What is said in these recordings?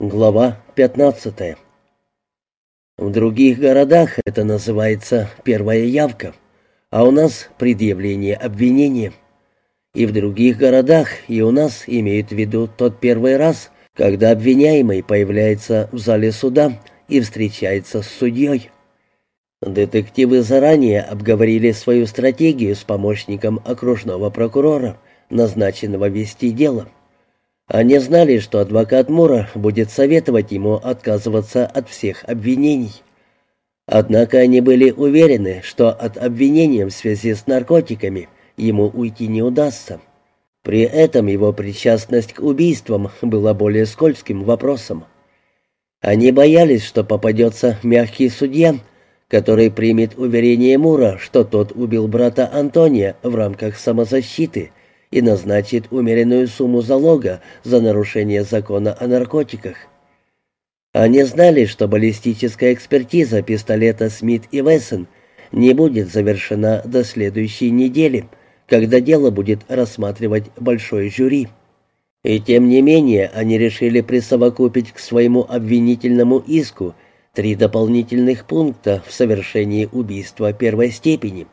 Глава 15 В других городах это называется первая явка, а у нас предъявление обвинения. И в других городах и у нас имеют в виду тот первый раз, когда обвиняемый появляется в зале суда и встречается с судьей. Детективы заранее обговорили свою стратегию с помощником окружного прокурора, назначенного вести дело. Они знали, что адвокат Мура будет советовать ему отказываться от всех обвинений. Однако они были уверены, что от обвинения в связи с наркотиками ему уйти не удастся. При этом его причастность к убийствам была более скользким вопросом. Они боялись, что попадется мягкий судья, который примет уверение Мура, что тот убил брата Антония в рамках самозащиты – и назначит умеренную сумму залога за нарушение закона о наркотиках. Они знали, что баллистическая экспертиза пистолета Смит и Вессон не будет завершена до следующей недели, когда дело будет рассматривать большой жюри. И тем не менее они решили присовокупить к своему обвинительному иску три дополнительных пункта в совершении убийства первой степени.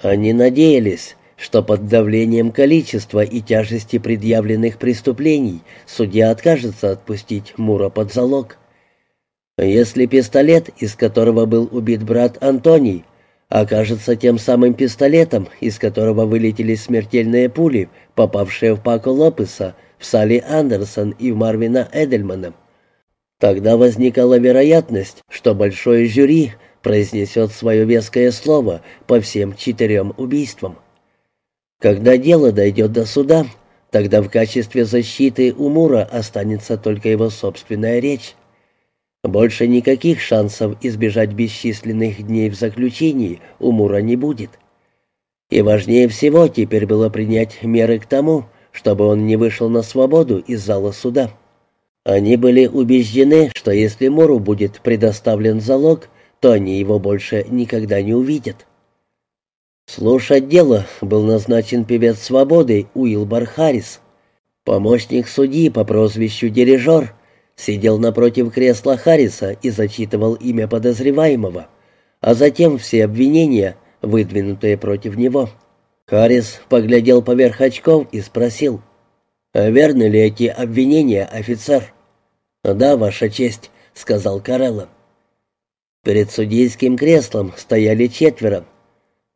Они надеялись, что под давлением количества и тяжести предъявленных преступлений судья откажется отпустить Мура под залог. Если пистолет, из которого был убит брат Антоний, окажется тем самым пистолетом, из которого вылетели смертельные пули, попавшие в Пако Лопеса, в Салли Андерсон и в Марвина Эдельмана, тогда возникала вероятность, что большое жюри произнесет свое веское слово по всем четырем убийствам. Когда дело дойдет до суда, тогда в качестве защиты у Мура останется только его собственная речь. Больше никаких шансов избежать бесчисленных дней в заключении у Мура не будет. И важнее всего теперь было принять меры к тому, чтобы он не вышел на свободу из зала суда. Они были убеждены, что если Муру будет предоставлен залог, то они его больше никогда не увидят. Слушать дело был назначен певец свободы Уилбар Харрис. Помощник судьи по прозвищу Дирижер сидел напротив кресла Харриса и зачитывал имя подозреваемого, а затем все обвинения, выдвинутые против него. Харрис поглядел поверх очков и спросил, «А верны ли эти обвинения, офицер?» «Да, Ваша честь», — сказал Карелло. Перед судейским креслом стояли четверо,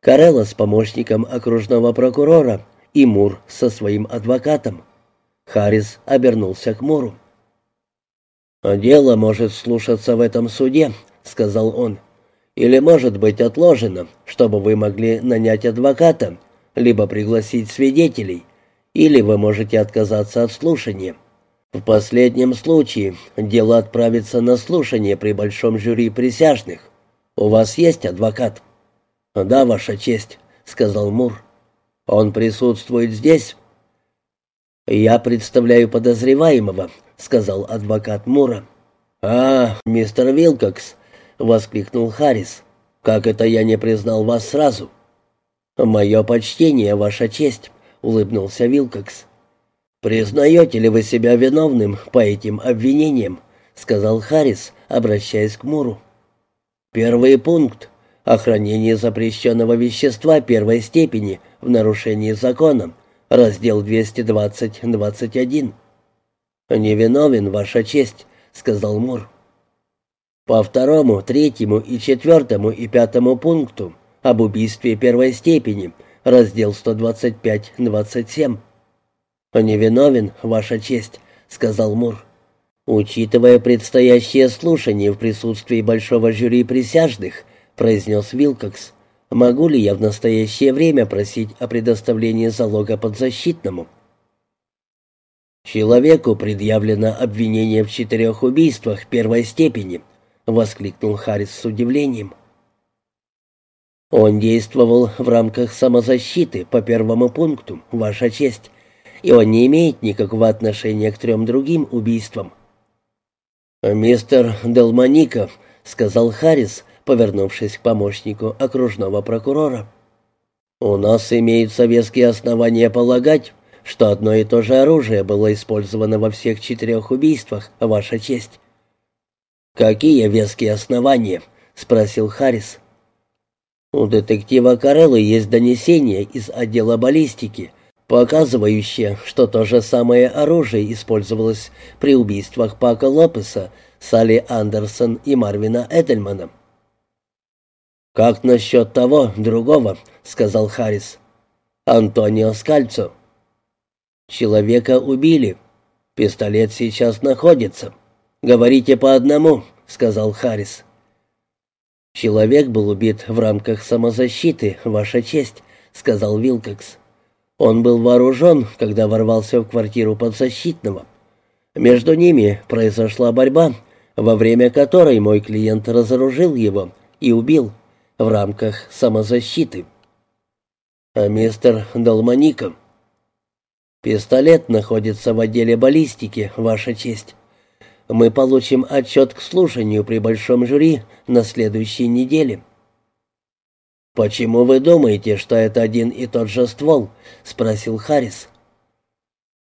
Карелла с помощником окружного прокурора и Мур со своим адвокатом. Харрис обернулся к Муру. «Дело может слушаться в этом суде», — сказал он, — «или может быть отложено, чтобы вы могли нанять адвоката, либо пригласить свидетелей, или вы можете отказаться от слушания. В последнем случае дело отправится на слушание при большом жюри присяжных. У вас есть адвокат?» «Да, Ваша честь», — сказал Мур. «Он присутствует здесь?» «Я представляю подозреваемого», — сказал адвокат Мура. «А, мистер Вилкокс», — воскликнул Харрис. «Как это я не признал вас сразу?» «Мое почтение, Ваша честь», — улыбнулся Вилкокс. «Признаете ли вы себя виновным по этим обвинениям?» — сказал Харрис, обращаясь к Муру. «Первый пункт о хранении запрещенного вещества первой степени в нарушении закона, раздел 220-21. «Невиновен, Ваша честь», — сказал Мур. По второму, третьему и четвертому и пятому пункту об убийстве первой степени, раздел 125-27. «Невиновен, Ваша честь», — сказал Мур. Учитывая предстоящее слушание в присутствии большого жюри присяжных, — произнес Вилкокс. «Могу ли я в настоящее время просить о предоставлении залога подзащитному?» «Человеку предъявлено обвинение в четырех убийствах первой степени», — воскликнул Харрис с удивлением. «Он действовал в рамках самозащиты по первому пункту, Ваша честь, и он не имеет никакого отношения к трем другим убийствам». «Мистер Делманика», — сказал Харрис, повернувшись к помощнику окружного прокурора. «У нас имеются веские основания полагать, что одно и то же оружие было использовано во всех четырех убийствах, Ваша честь». «Какие веские основания?» — спросил Харрис. «У детектива Кареллы есть донесение из отдела баллистики, показывающее, что то же самое оружие использовалось при убийствах Пака Лопеса, Салли Андерсон и Марвина Эдельмана». «Как насчет того, другого?» — сказал Харрис. «Антонио Скальцо». «Человека убили. Пистолет сейчас находится. Говорите по одному», — сказал Харрис. «Человек был убит в рамках самозащиты, Ваша честь», — сказал Вилкокс. «Он был вооружен, когда ворвался в квартиру подзащитного. Между ними произошла борьба, во время которой мой клиент разоружил его и убил» в рамках самозащиты. А мистер Долмаников? Пистолет находится в отделе баллистики, Ваша честь. Мы получим отчет к слушанию при большом жюри на следующей неделе. «Почему вы думаете, что это один и тот же ствол?» — спросил Харрис.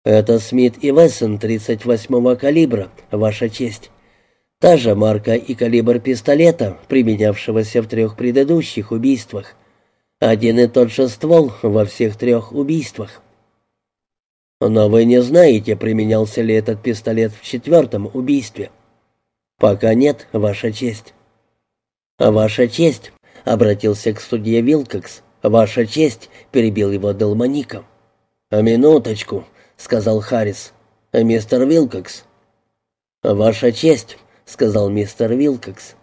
«Это Смит и Вессон 38-го калибра, Ваша честь. Та же марка и калибр пистолета, применявшегося в трех предыдущих убийствах. Один и тот же ствол во всех трех убийствах. Но вы не знаете, применялся ли этот пистолет в четвертом убийстве. Пока нет, Ваша честь. Ваша честь, обратился к судье Вилкокс. Ваша честь, перебил его Делмаников. А минуточку, сказал Харрис. Мистер Вилкокс. Ваша честь, — сказал мистер Вилкокс.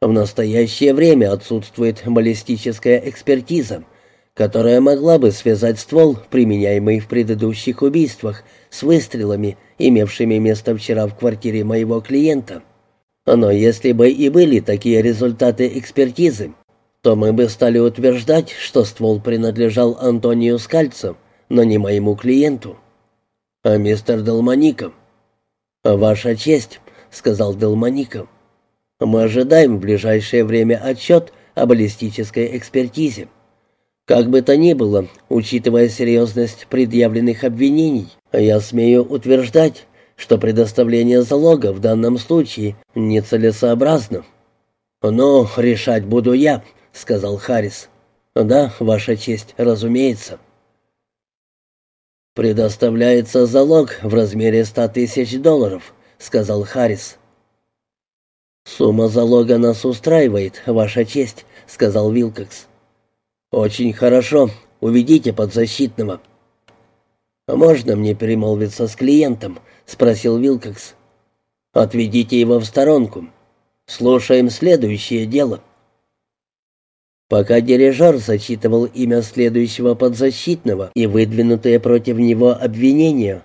«В настоящее время отсутствует баллистическая экспертиза, которая могла бы связать ствол, применяемый в предыдущих убийствах, с выстрелами, имевшими место вчера в квартире моего клиента. Но если бы и были такие результаты экспертизы, то мы бы стали утверждать, что ствол принадлежал Антонию Скальцу, но не моему клиенту. А мистер Делмаников? Ваша честь, сказал Делмаников. «Мы ожидаем в ближайшее время отчет о баллистической экспертизе. Как бы то ни было, учитывая серьезность предъявленных обвинений, я смею утверждать, что предоставление залога в данном случае нецелесообразно». «Ну, решать буду я», — сказал Харрис. «Да, Ваша честь, разумеется». «Предоставляется залог в размере ста тысяч долларов», сказал Харрис. «Сумма залога нас устраивает, Ваша честь», — сказал Вилкокс. «Очень хорошо. Уведите подзащитного». «Можно мне перемолвиться с клиентом?» — спросил Вилкокс. «Отведите его в сторонку. Слушаем следующее дело». Пока дирижер зачитывал имя следующего подзащитного и выдвинутые против него обвинения,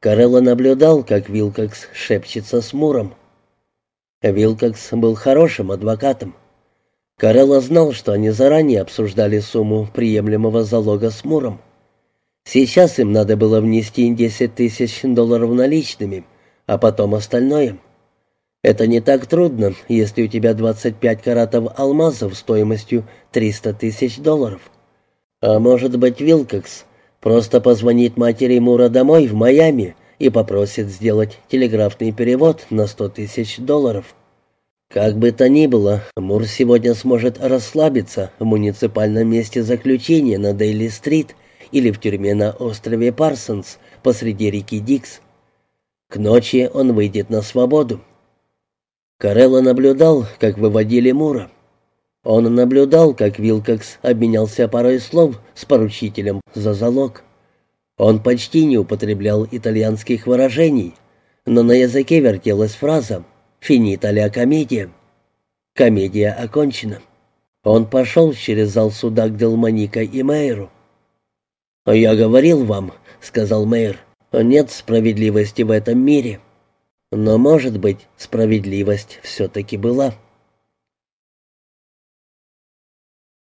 Карелло наблюдал, как Вилкокс шепчется с Муром. Вилкокс был хорошим адвокатом. Карелло знал, что они заранее обсуждали сумму приемлемого залога с Муром. Сейчас им надо было внести 10 тысяч долларов наличными, а потом остальное. Это не так трудно, если у тебя 25 каратов алмазов стоимостью 300 тысяч долларов. А может быть, Вилкокс Просто позвонит матери Мура домой в Майами и попросит сделать телеграфный перевод на сто тысяч долларов. Как бы то ни было, Мур сегодня сможет расслабиться в муниципальном месте заключения на Дейли-стрит или в тюрьме на острове Парсонс посреди реки Дикс. К ночи он выйдет на свободу. Карелло наблюдал, как выводили Мура. Он наблюдал, как Вилкокс обменялся парой слов с поручителем за залог. Он почти не употреблял итальянских выражений, но на языке вертелась фраза «финита ля комедия». Комедия окончена. Он пошел через зал суда к Делманика и Мэйру. «Я говорил вам», — сказал Мэйр, — «нет справедливости в этом мире». Но, может быть, справедливость все-таки была.